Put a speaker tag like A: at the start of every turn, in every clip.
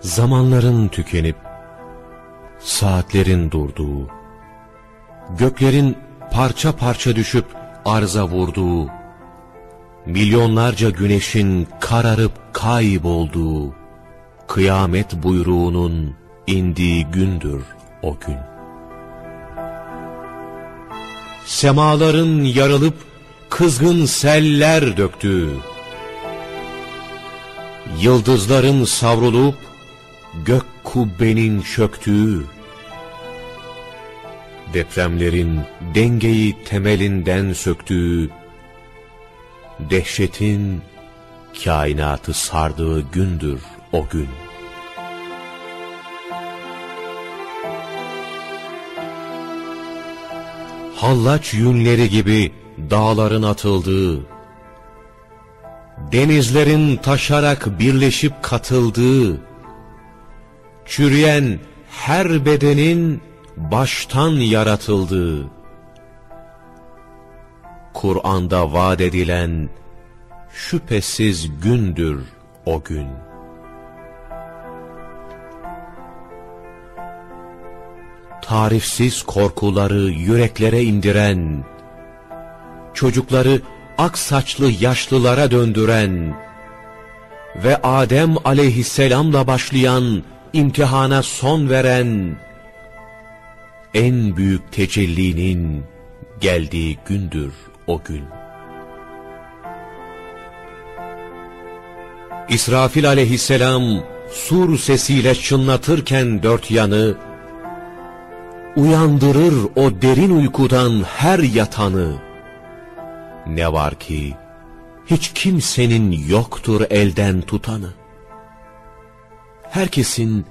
A: Zamanların tükenip, saatlerin durduğu, göklerin parça parça düşüp arza vurduğu, milyonlarca güneşin kararıp kaybolduğu, kıyamet buyruğunun indiği gündür o gün. Semaların yarılıp kızgın seller döktüğü, yıldızların savrulup gök kubbenin çöktüğü, depremlerin dengeyi temelinden söktüğü, dehşetin kainatı sardığı gündür o gün. Hallaç yünleri gibi dağların atıldığı, denizlerin taşarak birleşip katıldığı, çürüyen her bedenin baştan yaratıldığı, Kur'an'da vaat edilen şüphesiz gündür o gün. Tarifsiz korkuları yüreklere indiren, çocukları ak saçlı yaşlılara döndüren ve Adem aleyhisselamla başlayan imtihana son veren en büyük tecellinin geldiği gündür o gün. İsrafil aleyhisselam sur sesiyle çınlatırken dört yanı, uyandırır o derin uykudan her yatanı. Ne var ki hiç kimsenin yoktur elden tutanı. Herkesin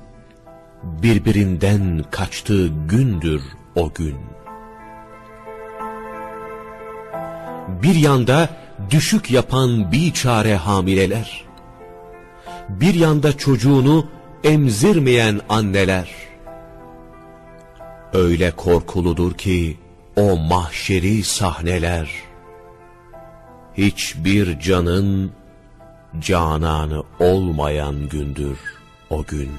A: birbirinden kaçtığı gündür o gün. Bir yanda düşük yapan bir çare hamileler, bir yanda çocuğunu emzirmeyen anneler. Öyle korkuludur ki o mahşeri sahneler, hiçbir canın cananı olmayan gündür o gün.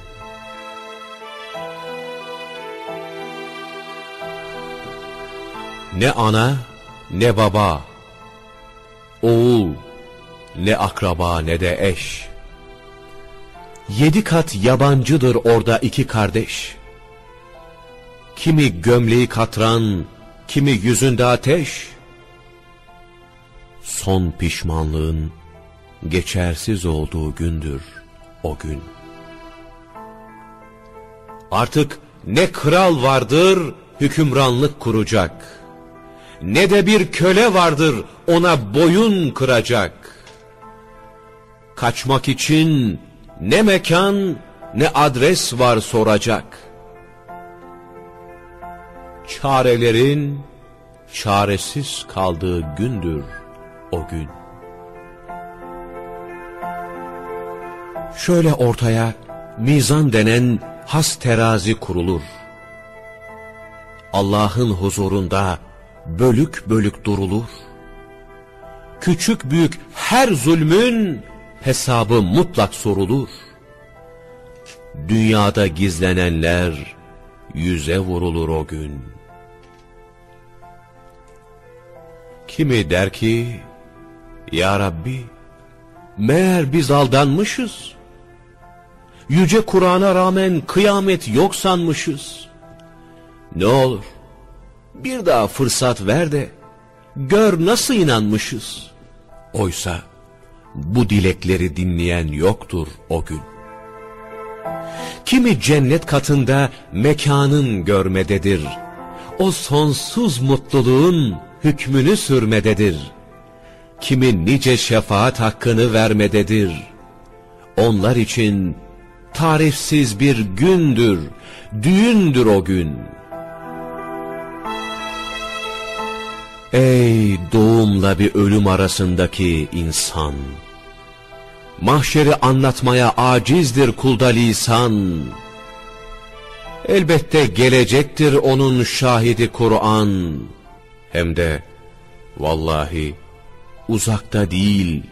A: Ne ana, ne baba, oğul, ne akraba ne de eş. Yedi kat yabancıdır orada iki kardeş. Kimi gömleği katran, kimi yüzünde ateş. Son pişmanlığın geçersiz olduğu gündür o gün. Artık ne kral vardır hükümranlık kuracak.'' ne de bir köle vardır ona boyun kıracak. Kaçmak için ne mekan ne adres var soracak. Çarelerin çaresiz kaldığı gündür o gün. Şöyle ortaya mizan denen has terazi kurulur. Allah'ın huzurunda bölük bölük durulur. Küçük büyük her zulmün hesabı mutlak sorulur. Dünyada gizlenenler yüze vurulur o gün. Kimi der ki, Ya Rabbi, meğer biz aldanmışız. Yüce Kur'an'a rağmen kıyamet yok sanmışız. Ne olur, bir daha fırsat ver de gör nasıl inanmışız. Oysa bu dilekleri dinleyen yoktur o gün. Kimi cennet katında mekanın görmededir. O sonsuz mutluluğun hükmünü sürmededir. Kimi nice şefaat hakkını vermededir. Onlar için tarifsiz bir gündür, düğündür o gün.'' Ey doğumla bir ölüm arasındaki insan! Mahşeri anlatmaya acizdir kulda lisan. Elbette gelecektir onun şahidi Kur'an. Hem de vallahi uzakta değil,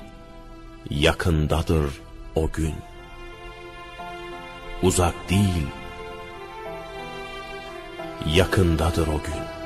A: yakındadır o gün. Uzak değil, yakındadır o gün.